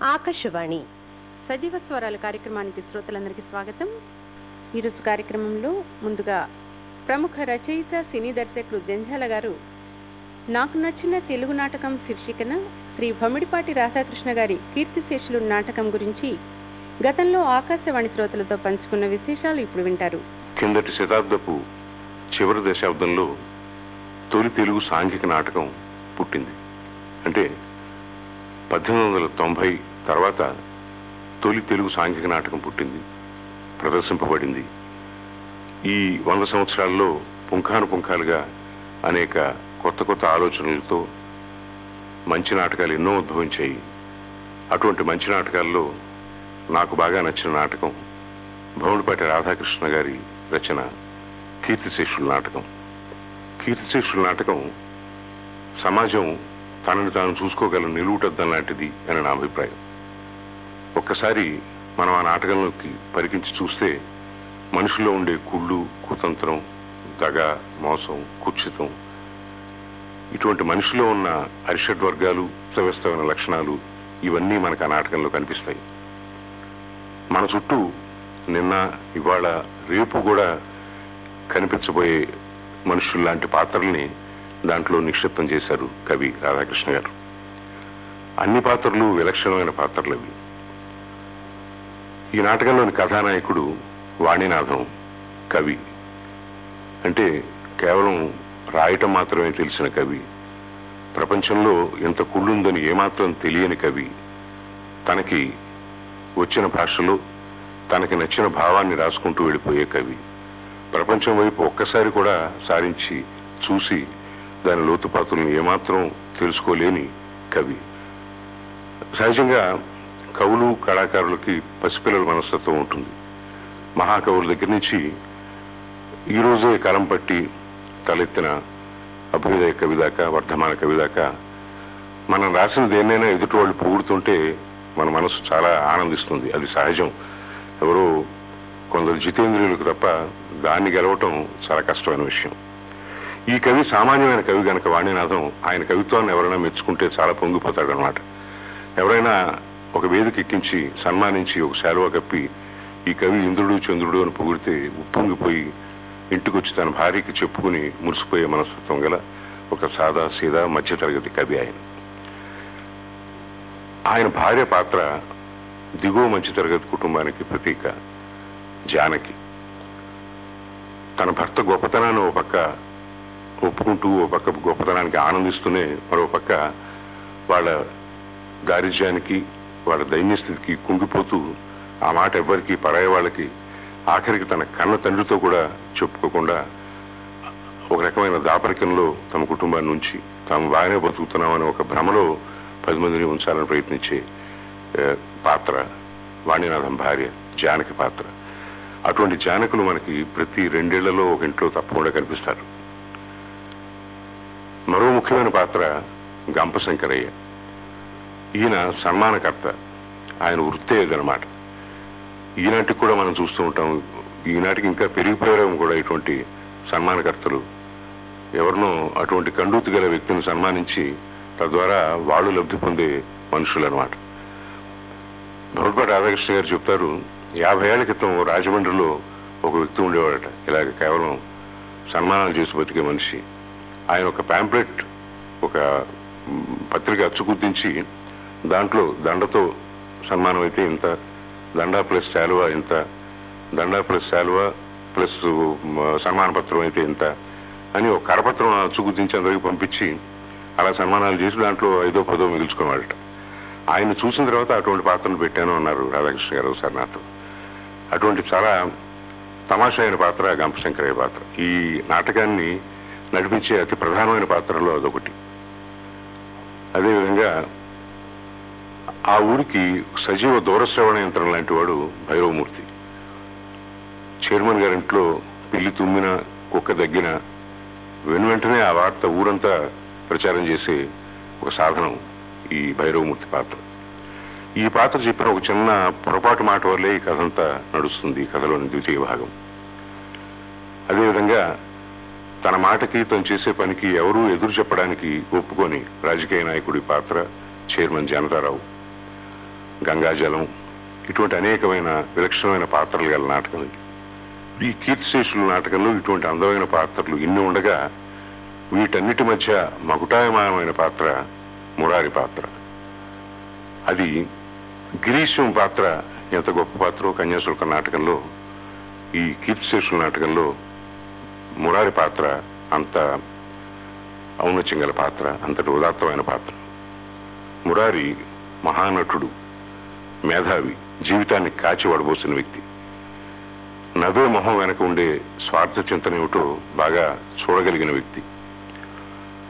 ఆకాశవాణి. సజీవ స్వరాల కార్యక్రమానికి శ్రోతలందరికీ స్వాగతం. ఈరోజు కార్యక్రమంలో ముందుగా ప్రముఖ రచయిత సినీ దర్శకుడు జంజాల గారు నాకు నచ్చిన తెలుగు నాటకం శీర్షికన శ్రీ భమిడిపాటి రాధాకృష్ణ గారి కీర్తిశేషులు నాటకం గురించి గతంలో ఆకాశవాణి శ్రోతలతో పంచుకున్న విశేషాలు ఇప్పుడు వింటారు. కిందటి శతాబ్దపు చివరి దశాబ్దంలో తొలి తెలుగు సాంఘిక నాటకం పుట్టింది. అంటే పద్దెనిమిది వందల తొంభై తర్వాత తొలి తెలుగు సాంఘిక నాటకం పుట్టింది ప్రదర్శింపబడింది. ఈ వంద సంవత్సరాల్లో పుంఖాను పుంఖాలుగా అనేక కొత్త కొత్త ఆలోచనలతో మంచి నాటకాలు ఎన్నో ఉద్భవించాయి. అటువంటి మంచి నాటకాల్లో నాకు బాగా నచ్చిన నాటకం భవనపాటి రాధాకృష్ణ గారి రచన కీర్తిశేషుల నాటకం. కీర్తిశేషుల నాటకం సమాజం తనని తాను చూసుకోగల నిలువుటద్దం లాంటిది అని నా అభిప్రాయం. ఒక్కసారి మనం ఆ నాటకంలోకి పరికించి చూస్తే మనుషుల్లో ఉండే కుళ్ళు కుతంత్రం దగ మోసం కుత్సితం ఇటువంటి మనిషిలో ఉన్న అరిషడ్ వర్గాలు సవ్యస్తమైన లక్షణాలు ఇవన్నీ మనకు ఆ నాటకంలో కనిపిస్తాయి. మన చుట్టూ నిన్న ఇవాళ రేపు కూడా కనిపించబోయే మనుషుల్లాంటి పాత్రల్ని దాంట్లో నిక్షిప్తం చేశారు కవి రాధాకృష్ణ గారు. అన్ని పాత్రలు విలక్షణమైన పాత్రలు అవి. ఈ నాటకంలోని కథానాయకుడు వాణినాథం కవి. అంటే కేవలం రాయటం మాత్రమే తెలిసిన కవి. ప్రపంచంలో ఎంత కుళ్ళుందని ఏమాత్రం తెలియని కవి. తనకి వచ్చిన భాషలో తనకి నచ్చిన భావాన్ని రాసుకుంటూ వెళ్ళిపోయే కవి. ప్రపంచం వైపు ఒక్కసారి కూడా సారించి చూసి దాని లోతుపాతులను ఏమాత్రం తెలుసుకోలేని కవి. సహజంగా కవులు కళాకారులకి పసిపిల్లల మనస్తత్వం ఉంటుంది. మహాకవుల దగ్గర నుంచి ఈ రోజే కలం పట్టి తలెత్తిన అభ్యుదయ కవి దాకా వర్ధమాన కవి దాకా మనం రాసిన దేన్నైనా ఎదుటి వాళ్ళు పొగుడుతుంటే మన మనసు చాలా ఆనందిస్తుంది. అది సహజం. ఎవరో కొందరు జితేంద్రియులకు తప్ప దాన్ని గెలవటం చాలా కష్టమైన విషయం. ఈ కవి సామాన్యమైన కవి గనక వాణినాథం ఆయన కవిత్వాన్ని ఎవరైనా మెచ్చుకుంటే చాలా పొంగిపోతాడు అనమాట ఎవరైనా ఒక వేదిక ఎక్కించి సన్మానించి ఒక శాలువ కప్పి ఈ కవి ఇంద్రుడు చంద్రుడు అని పొగిడితే ఉప్పొంగిపోయి ఇంటికొచ్చి తన భార్యకి చెప్పుకుని మురిసిపోయే మనస్తత్వం గల ఒక సాదా సీదా మధ్యతరగతి కవి ఆయన. ఆయన భార్య పాత్ర దిగువ మధ్యతరగతి కుటుంబానికి ప్రతీక జానకి. తన భర్త గొప్పతనాన్ని ఒక పక్క ఒప్పుకుంటూ ఓ పక్క గొప్పతనానికి ఆనందిస్తూనే మరో పక్క వాళ్ళ దారిద్ర్యానికి వాళ్ళ దైన్యస్థితికి కుంగిపోతూ ఆ మాట ఎవ్వరికి పరాయి వాళ్ళకి ఆఖరికి తన కన్న తండ్రితో కూడా చెప్పుకోకుండా ఒక రకమైన దాపరికంలో తమ కుటుంబాన్ని ఉంచి తాము బాగానే బతుకుతున్నామని ఒక భ్రమలో పది మందిని ఉంచాలని ప్రయత్నించే పాత్ర వాణినాథం భార్య జానకి పాత్ర. అటువంటి జానకులు మనకి ప్రతి రెండేళ్ళలో ఒక ఇంట్లో తప్పకుండా కనిపిస్తారు. మరో ముఖ్యమైన పాత్ర గంపశంకరయ్య. ఈయన సన్మానకర్త. ఆయన వృత్తే ఇదనమాట ఈనాటికి కూడా మనం చూస్తూ ఉంటాం. ఈనాటికి ఇంకా పెరిగిపోయారేమో కూడా ఇటువంటి సన్మానకర్తలు. ఎవరినో అటువంటి కండూతి గల వ్యక్తిని సన్మానించి తద్వారా వాళ్ళు లబ్ధి పొందే మనుషులు అనమాట భగవద్పాటి రాధాకృష్ణ గారు చెప్తారు యాభై ఏళ్ళ క్రితం రాజమండ్రిలో ఒక వ్యక్తి ఉండేవాడట. ఇలాగ కేవలం సన్మానాలు చేసి బతికే మనిషి. ఆయన ఒక ప్యాంప్లెట్ ఒక పత్రిక అచ్చుకుద్దించి దాంట్లో దండతో సన్మానం అయితే ఇంత దండా ప్లస్ శాలువా ఇంత దండా ప్లస్ శాలువా ప్లస్ సన్మాన పత్రం అయితే ఇంత అని ఒక కరపత్రం అచ్చుకుద్దించి అందరికి పంపించి అలా సన్మానాలు చేసి దాంట్లో ఐదో పదో మిగుల్చుకున్నాడట ఆయన చూసిన తర్వాత అటువంటి పాత్రను పెట్టాను అన్నారు రాధాకృష్ణ గారు ఒకసారి నాతో. అటువంటి చాలా తమాషా అయిన పాత్ర గంపశంకరయ్య పాత్ర. ఈ నాటకాన్ని నడిపించే అతి ప్రధానమైన పాత్రలో అదొకటి. అదేవిధంగా ఆ ఊరికి సజీవ దూరశ్రవణ యంత్రం లాంటి వాడు భైరవమూర్తి. చైర్మన్ గారింట్లో పిల్లి తుమ్మిన కుక్క దగ్గిన వెను వెంటనే ఆ వార్త ఊరంతా ప్రచారం చేసే ఒక సాధనం ఈ భైరవమూర్తి పాత్ర. ఈ పాత్ర చెప్పిన ఒక చిన్న పొరపాటు మాట వల్లే ఈ కథ అంతా నడుస్తుంది ఈ కథలోని ద్వితీయ భాగం. అదేవిధంగా తన మాటకి తను చేసే పనికి ఎవరూ ఎదురు చెప్పడానికి ఒప్పుకొని రాజకీయ నాయకుడి పాత్ర చైర్మన్ జనతారావు. గంగాజలం ఇటువంటి అనేకమైన విలక్షణమైన పాత్రలు గల నాటకం ఈ కీర్తిశేషుల నాటకంలో ఇటువంటి అందమైన పాత్రలు ఇన్ని ఉండగా వీటన్నిటి మధ్య మకుటాయమానమైన పాత్ర మురారి పాత్ర. అది గిరీశం పాత్ర ఎంత గొప్ప పాత్రో కన్యాశుల్క నాటకంలో ఈ కీర్తిశేషుల నాటకంలో మురారి పాత్ర అంత ఔనచింగల పాత్ర అంతటి ఉదాత్తమైన పాత్ర. మురారి మహానటుడు మేధావి జీవితాన్ని కాచి వడబోసిన వ్యక్తి. నదే మొహం వెనక ఉండే స్వార్థ చింతన ఏమిటో బాగా చూడగలిగిన వ్యక్తి.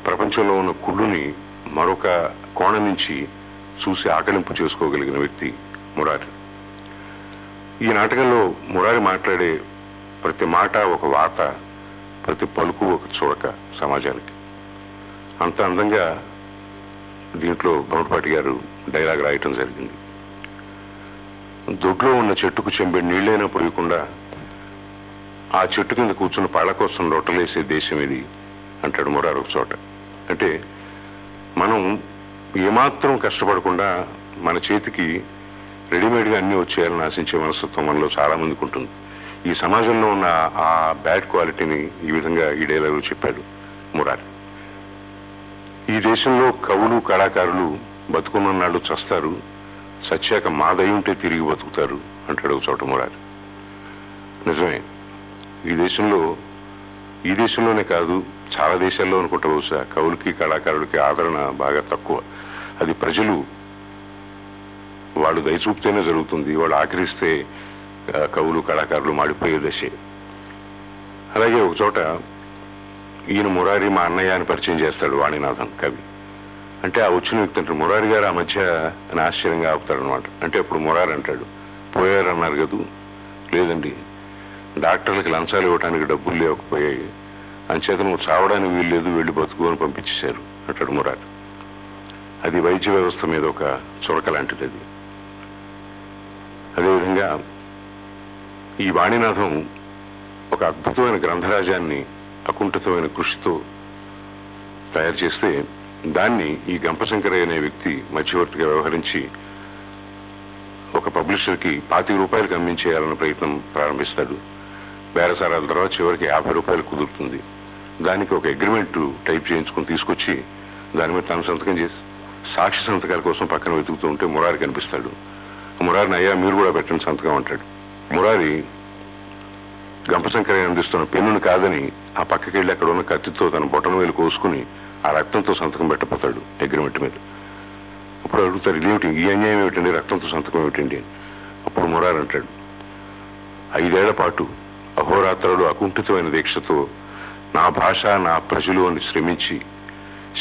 ప్రపంచంలో ఉన్న కుళ్ళుని మరొక కోణం నుంచి చూసి ఆకలింపు చేసుకోగలిగిన వ్యక్తి మురారి. ఈ నాటకంలో మురారి మాట్లాడే ప్రతి మాట ఒక వాత ప్రతి పలుకు ఒక చూడక సమాజానికి. అంత అందంగా దీంట్లో బొమ్మపాటి గారు డైలాగ్ రాయటం జరిగింది. దొడ్లో ఉన్న చెట్టుకు చెంబే నీళ్ళైనా పోయకుండా ఆ చెట్టు కింద కూర్చున్న పళ్ళ కోసం రొట్టలేసే దేశం ఇది అంటాడు మురారు ఒక చోట. అంటే మనం ఏమాత్రం కష్టపడకుండా మన చేతికి రెడీమేడ్గా అన్ని వచ్చేయాలని ఆశించే మనస్తత్వం మనలో చాలామందికి ఉంటుంది. ఈ సమాజంలో ఉన్న ఆ బ్యాడ్ క్వాలిటీని ఈ విధంగా ఈ డైలాగులు చెప్పాడు మురారి. ఈ దేశంలో కవులు కళాకారులు బతుకున్న నాళ్ళు చస్తారు సచ్చాక మా ఉంటే తిరిగి బతుకుతారు అంటాడు ఒక చోట మురారి. నిజమే ఈ దేశంలో ఈ దేశంలోనే కాదు చాలా దేశాల్లో అనుకుంటా బహుశా కవులకి కళాకారులకి ఆదరణ బాగా తక్కువ. అది ప్రజలు వాళ్ళు దయచూపితేనే జరుగుతుంది వాళ్ళు ఆకరిస్తే కవులు కళాకారులు మాడిపోయే దశే. అలాగే ఒక చోట ఈయన మురారి మా అన్నయ్య అని పరిచయం చేస్తాడు వాణినాథం కవి. అంటే ఆ వచ్చిన వ్యక్తి అంటాడు మురారి గారు ఆ మధ్య అని ఆశ్చర్యంగా ఆపుతాడు అనమాట అంటే అప్పుడు మురారి అంటాడు పోయారన్నారు కదూ? లేదండి డాక్టర్లకు లంచాలు ఇవ్వడానికి డబ్బులు లేకపోయాయి. అంచేత నువ్వు చావడానికి వీలు లేదు వెళ్ళి బతుకు అని పంపించేశారు అంటాడు మురారి. అది వైద్య వ్యవస్థ మీద ఒక చురక లాంటిది అది. అదేవిధంగా ఈ వాణినాథం ఒక అద్భుతమైన గ్రంథరాజాన్ని అకుంఠితమైన కృషితో తయారు చేస్తే దాన్ని ఈ గంపశంకరయ్య అనే వ్యక్తి మధ్యవర్తిగా వ్యవహరించి ఒక పబ్లిషర్కి పాతిక రూపాయలకు అమ్మించేయాలన్న ప్రయత్నం ప్రారంభిస్తాడు. బేరసారాల తర్వాత చివరికి యాభై రూపాయలు కుదురుతుంది. దానికి ఒక అగ్రిమెంట్ టైప్ చేయించుకుని తీసుకొచ్చి దాని మీద తన సంతకం చేసి సాక్షి సంతకాల కోసం పక్కన వెతుకుతూ ఉంటే మురారి కనిపిస్తాడు. మురారిని అయ్యా మీరు కూడా పెట్టండి సంతకం అంటాడు. మురారి గంపశంకరయ్య అందిస్తున్న పెన్నును కాదని ఆ పక్కకి వెళ్ళి అక్కడ ఉన్న కత్తితో తన బొటన వేలు కోసుకుని ఆ రక్తంతో సంతకం పెట్టపోతాడు అగ్రిమెంట్ మీద. అప్పుడు అడుగుతారు ఇదేమిటి? ఈ అన్యాయం ఏమిటండి? రక్తంతో సంతకం ఏమిటండి? అప్పుడు మురారి అంటాడు ఐదేళ్ళ పాటు అహోరాత్రులు అకుంఠితమైన దీక్షతో నా భాష నా ప్రజలు అని శ్రమించి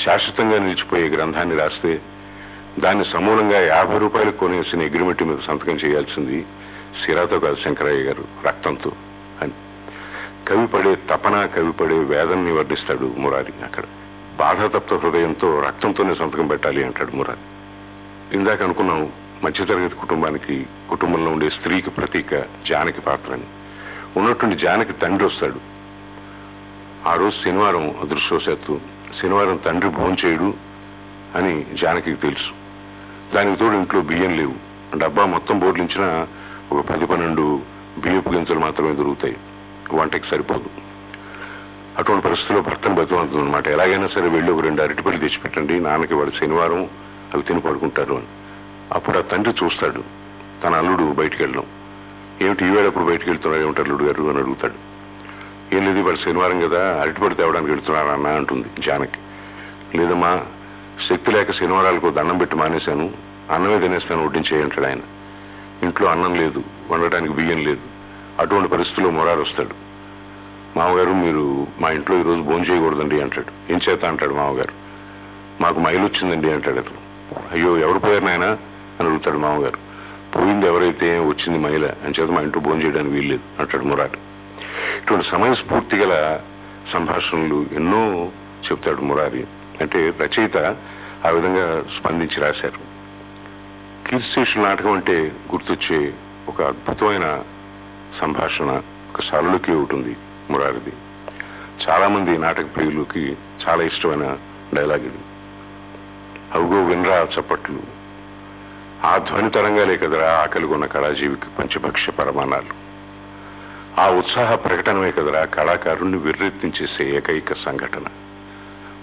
శాశ్వతంగా నిలిచిపోయే గ్రంథాన్ని రాస్తే దాన్ని సమూలంగా యాభై రూపాయలకు కొనేసిన అగ్రిమెంట్ మీద సంతకం చేయాల్సింది సిరాతో కాదు శంకరయ్య గారు రక్తంతో. అని. కవి పడే తపన కవి పడే వేదనని వర్ణిస్తాడు మురారి అక్కడ. బాధాతప్త హృదయంతో రక్తంతోనే సంతకం పెట్టాలి అంటాడు మురారి. ఇందాక అనుకున్నాం మధ్యతరగతి కుటుంబానికి కుటుంబంలో ఉండే స్త్రీకి ప్రతీక జానకి పాత్ర అని ఉన్నటువంటి జానకి తండ్రి వస్తాడు. ఆ రోజు శనివారం అదృష్టవశాత్తు శనివారం తండ్రి భోంచేయడు అని జానకి తెలుసు. దానికి తోడు ఇంట్లో బియ్యం లేవు. డబ్బా మొత్తం బోర్లించినా ఒక పది పన్నెండు బియ్యపు గింజలు మాత్రమే దొరుకుతాయి. వంటకి సరిపోదు. అటువంటి పరిస్థితుల్లో భర్తను బతిమంతుంది అనమాట ఎలాగైనా సరే వెళ్ళి ఒక రెండు అరటిపళ్ళు తెచ్చిపెట్టండి. నాన్నకి వాడు శనివారం అవి తిని పడుకుంటారు అని. అప్పుడు ఆ తండ్రి చూస్తాడు. తన అల్లుడు బయటికి వెళ్ళడం. ఏమిటి ఈ వేళప్పుడు బయటికి వెళ్తున్నాడు ఏమిటి అల్లుడు గారు అని అడుగుతాడు. ఏం లేదు వాడు శనివారం కదా అరటిపడి తేవడానికి వెళ్తున్నారు అన్న అంటుంది జానకి. లేదమ్మా శక్తి లేక శనివారాలకు దండం పెట్టి మానేశాను. అన్నమే తినేస్తాను వడ్డించేయంటాడు ఆయన. ఇంట్లో అన్నం లేదు వండటానికి బియ్యం లేదు. అటువంటి పరిస్థితుల్లో మొరారు వస్తాడు. మామగారు మీరు మా ఇంట్లో ఈరోజు భోజనం చేయకూడదండి అంటాడు. ఏం చేత? అంటాడు మామగారు. మాకు మైలు వచ్చిందండి అంటాడు అతను. అయ్యో ఎవరు పోయారు నాయన? అని అడుగుతాడు మామగారు. పోయింది ఎవరైతే వచ్చింది మహిళ అని చేత మా ఇంట్లో భోజనం చేయడానికి వీల్లేదు అంటాడు మురారి. ఇటువంటి సమయస్ఫూర్తి గల సంభాషణలు ఎన్నో చెప్తాడు మురారి. అంటే రచయిత ఆ విధంగా స్పందించి రాశారు. కీర్తిశేషుల నాటకం అంటే గుర్తొచ్చే ఒక అద్భుతమైన సంభాషణ ఒక సరళుకి ఉంటుంది మురారిది. చాలామంది నాటక ప్రియులకి చాలా ఇష్టమైన డైలాగ్ ఇది. అవుగో వినరా చప్పట్లు. ఆ ధ్వని తరంగాలే కదరా ఆకలిగొన్న కళాజీవికి పంచభక్ష్య పరమాణాలు. ఆ ఉత్సాహ ప్రకటనమే కదరా కళాకారుణ్ణి విర్రెత్తించేసే ఏకైక సంఘటన.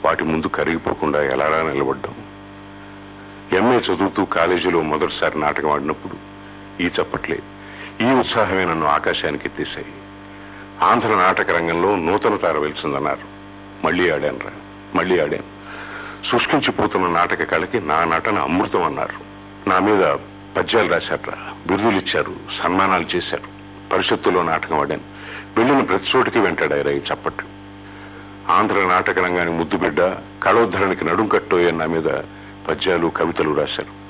వాటి ముందు కరిగిపోకుండా ఎలారా నిలబడ్డాం? ఎంఏ చదువుతూ కాలేజీలో మొదటిసారి నాటకం ఆడినప్పుడు ఈ చప్పట్లే ఈ ఉత్సాహమే నన్ను ఆకాశానికి ఎత్తేశాయి. ఆంధ్ర నాటక రంగంలో నూతన తార వెలిసిందన్నారు. మళ్ళీ ఆడానురా మళ్ళీ ఆడాను. శుష్కించిపోతున్న నాటక కళకి నా నటన అమృతం అన్నారు. నా మీద పద్యాలు రాశారా బిరుదులు ఇచ్చారు సన్మానాలు చేశారు. పరిషత్తులో నాటకం ఆడాను. వెళ్ళిన ప్రతి చోటికి వెంటాడారు ఈ చప్పట్లు. ఆంధ్ర నాటక రంగానికి ముద్దు బిడ్డ కళోద్ధరణకి నడుం కట్టోయే నా మీద పద్యాలు కవితలు రాశారు.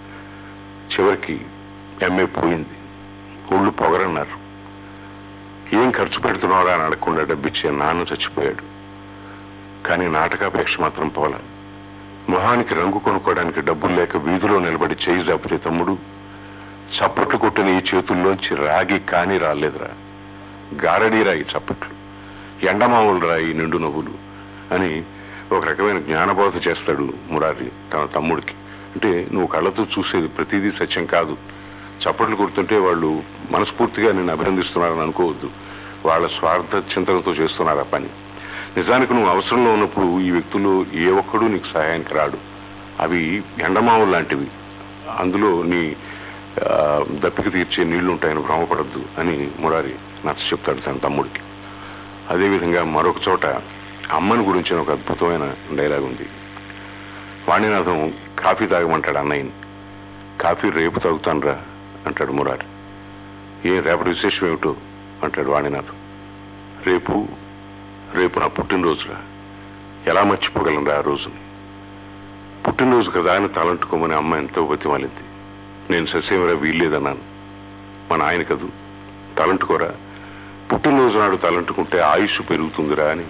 చివరికి ఎంఏ పోయింది. ఒళ్ళు పొగరన్నారు. ఏం ఖర్చు పెడుతున్నారా అని అడగకుండా డబ్బిచ్చే నాన్న చచ్చిపోయాడు. కానీ నాటకాపేక్ష మాత్రం పోలా. మొహానికి రంగు కొనుక్కోవడానికి డబ్బులు లేక వీధిలో నిలబడి చేయి జాపితే తమ్ముడు చప్పట్లు కొట్టిన ఈ చేతుల్లోంచి రాగి కాని రాలేదురా. గారడీ రాయి చప్పట్లు. ఎండమావులు రాయి నిండు నవ్వులు? అని ఒక రకమైన జ్ఞానబోధ చేస్తాడు మురారి తన తమ్ముడికి. అంటే నువ్వు కళ్ళతో చూసేది ప్రతిదీ సత్యం కాదు. చప్పట్లు కొడుతుంటే వాళ్ళు మనస్ఫూర్తిగా నిన్ను అభినందిస్తున్నారని అనుకోవద్దు. వాళ్ళ స్వార్థ చింతనతో చేస్తున్నారు ఆ పని. నిజానికి నువ్వు అవసరంలో ఉన్నప్పుడు ఈ వ్యక్తులు ఏ ఒక్కడూ నీకు సహాయానికి రాడు. అవి ఎండమావులు లాంటివి. అందులో నీ దప్పిక తీర్చే నీళ్ళు ఉంటాయని భ్రమపడద్దు అని మురారి నచ్చ చెప్తాడు తన తమ్ముడికి. అదేవిధంగా మరొక చోట అమ్మని గురించిన ఒక అద్భుతమైన డైలాగ్ ఉంది. వాణినాథం కాఫీ తాగమంటాడు అన్నయ్యని. కాఫీ రేపు తాగుతానురా అంటాడు మురారి. ఏ రేపటి విశేషం ఏమిటో అంటాడు వాణినాథం రేపు రేపు నా పుట్టినరోజురా. ఎలా మర్చిపోగలను ఆ రోజుని? పుట్టినరోజు కదా అని తలంటుకోమని అమ్మ ఎంతో బతిమాలింది. నేను ససేమరా వీల్లేదన్నాను. మన ఆయన కదూ తలంటుకోరా. పుట్టినరోజు నాడు తలంటుకుంటే ఆయుష్ పెరుగుతుందిరా అని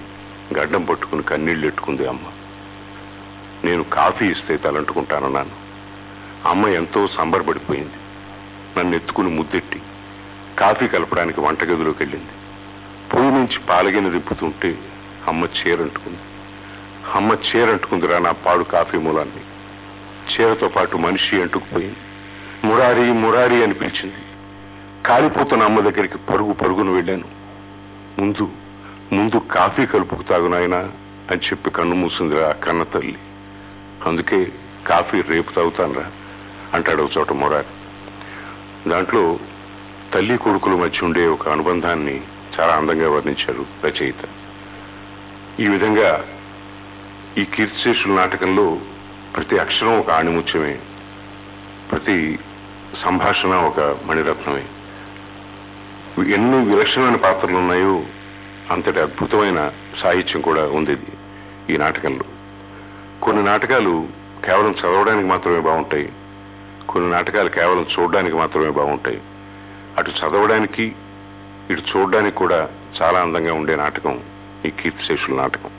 గడ్డం పట్టుకుని కన్నీళ్ళు ఎట్టుకుంది అమ్మ. నేను కాఫీ ఇస్తే తలంటుకుంటానన్నాను. అమ్మ ఎంతో సంబరపడిపోయింది. నన్ను ఎత్తుకుని ముద్దెట్టి కాఫీ కలపడానికి వంటగదిలోకి వెళ్ళింది. పొయ్యి నుంచి పాలగిన దింపుతుంటే అమ్మ చీరంటుకుంది. అమ్మ చీరంటుకుందిరా నా పాడు కాఫీ మూలాన్ని. చీరతో పాటు మనిషి అంటుకుపోయింది. మురారి మురారి అని పిలిచింది. కాలిపోతున్న అమ్మ దగ్గరికి పరుగు పరుగును వెళ్ళాను. ముందు ముందు కాఫీ కలుపుకు తాగు నాయనా అని చెప్పి కన్ను మూసిందిరా ఆ కన్న తల్లి. అందుకే కాఫీ రేపు తాగుతానురా అంటాడు చోట మొరారి. దాంట్లో తల్లి కొడుకుల మధ్య ఉండే ఒక అనుబంధాన్ని చాలా అందంగా వర్ణించారు రచయిత. ఈ విధంగా ఈ కీర్తిశేషుల నాటకంలో ప్రతి అక్షరం ఒక ఆణిముత్యమే ప్రతి సంభాషణ ఒక మణిరత్నమే. ఎన్ని విలక్షణమైన పాత్రలు ఉన్నాయో అంతటి అద్భుతమైన సాహిత్యం కూడా ఉంది ఈ నాటకంలో. కొన్ని నాటకాలు కేవలం చదవడానికి మాత్రమే బాగుంటాయి. కొన్ని నాటకాలు కేవలం చూడడానికి మాత్రమే బాగుంటాయి. అటు చదవడానికి ఇటు చూడడానికి కూడా చాలా అందంగా ఉండే నాటకం ఈ కీర్తిశేషుల నాటకం.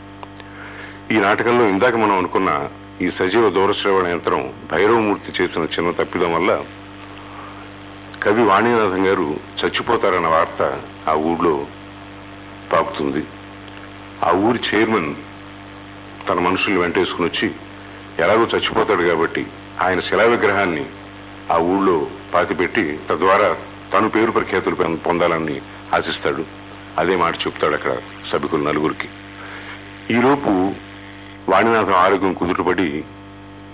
ఈ నాటకంలో ఇందాక మనం అనుకున్న ఈ సజీవ దూరశ్రవణ యంత్రం భైరవమూర్తి చేసిన చిన్న తప్పిదం వల్ల కవి వాణీనాథం గారు చచ్చిపోతారన్న వార్త ఆ ఊళ్ళో తాకుతుంది. ఆ ఊరి చైర్మన్ తన మనుషుల్ని వెంటేసుకుని వచ్చి ఎలాగో చచ్చిపోతాడు కాబట్టి ఆయన శిలా విగ్రహాన్ని ఆ ఊళ్ళో పాతిపెట్టి తద్వారా తను పేరు ప్రఖ్యాతులు పొందాలని ఆశిస్తాడు. అదే మాట చెప్తాడు అక్కడ సభికులు నలుగురికి. ఈలోపు వాణినాథం ఆరోగ్యం కుదుటపడి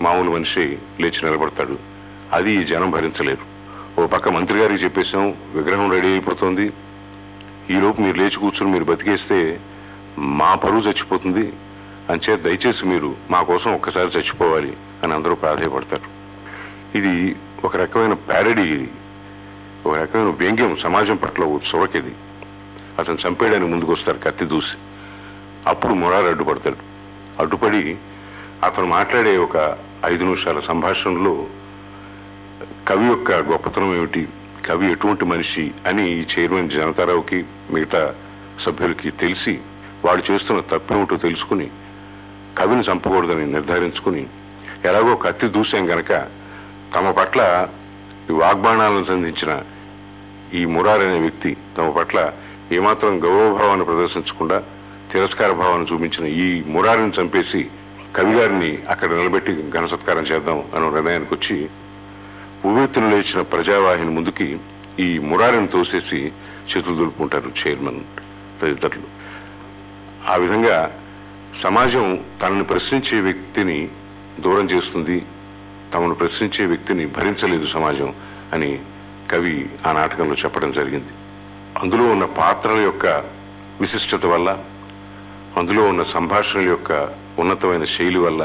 మామూలు మనిషి లేచి నిలబడతాడు. అది ఈ జనం భరించలేరు. ఓ పక్క మంత్రి గారికి చెప్పేశాం విగ్రహం రెడీ అయిపోతుంది. ఈలోపు మీరు లేచి కూర్చుని మీరు బతికేస్తే మా పరువు చచ్చిపోతుంది. అంచే దయచేసి మీరు మా కోసం ఒక్కసారి చచ్చిపోవాలి అని అందరూ ప్రాధాయపడతారు. ఇది ఒక రకమైన ప్యారడీ. ఇది ఒక రకమైన వ్యంగ్యం సమాజం పట్ల ఓ అతను చంపేయడానికి ముందుకు వస్తారు కత్తి దూసి. అప్పుడు మొరారు అడ్డుపడతాడు. అడ్డుపడి అతను మాట్లాడే ఒక ఐదు నిమిషాల సంభాషణలో కవి యొక్క గొప్పతనం ఏమిటి? కవి ఎటువంటి మనిషి అని ఈ చైర్మన్ జనతారావుకి మిగతా సభ్యులకి తెలిసి వాడు చేస్తున్న తప్పేమిటో తెలుసుకుని కవిని చంపకూడదని నిర్ధారించుకుని ఎలాగో కత్తి దూసాం గనక తమ పట్ల ఈ వాగ్బాణాలను సంధించిన ఈ మురార్ అనే వ్యక్తి తమ పట్ల ఏమాత్రం గౌరవభావాన్ని ప్రదర్శించకుండా తిరస్కార భావాన్ని చూపించిన ఈ మురారిని చంపేసి కవి గారిని అక్కడ నిలబెట్టి ఘన సత్కారం చేద్దాం అనే నిర్ణయానికి వచ్చి ఉవ్వెత్తున లేచిన ప్రజావాహిని ముందుకి ఈ మురారిని తోసేసి చేతులు దులుపుకుంటారు చైర్మన్ తదితరులు ఆ విధంగా సమాజం తనని ప్రశ్నించే వ్యక్తిని దూరం చేస్తుంది తమను ప్రశ్నించే వ్యక్తిని భరించలేదు సమాజం అని కవి ఆ నాటకంలో చెప్పడం జరిగింది. అందులో ఉన్న పాత్రల యొక్క విశిష్టత వల్ల అందులో ఉన్న సంభాషణల యొక్క ఉన్నతమైన శైలి వల్ల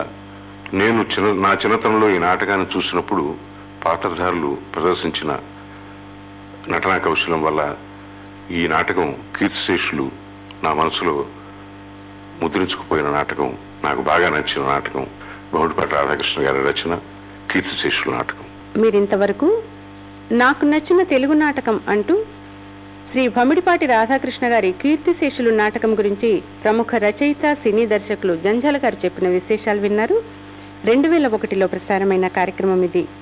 నేను చిన్న నా చిన్నతనంలో ఈ నాటకాన్ని చూసినప్పుడు పాత్రధారులు ప్రదర్శించిన నటనా కౌశలం వల్ల ఈ నాటకం కీర్తిశేషులు నా మనసులో ముద్రించుకుపోయిన నాటకం నాకు బాగా నచ్చిన నాటకం బహుడిపాటి రాధాకృష్ణ గారి రచన కీర్తిశేషుల నాటకం. మీరింతవరకు నాకు నచ్చిన తెలుగు నాటకం అంటూ శ్రీ భమిడిపాటి రాధాకృష్ణ గారి కీర్తిశేషులు నాటకం గురించి ప్రముఖ రచయిత సినీ దర్శకులు జంజాల గారు చెప్పిన విశేషాలు విన్నారు. రెండు వేల ఒకటిలో ప్రసారమైన కార్యక్రమం ఇది.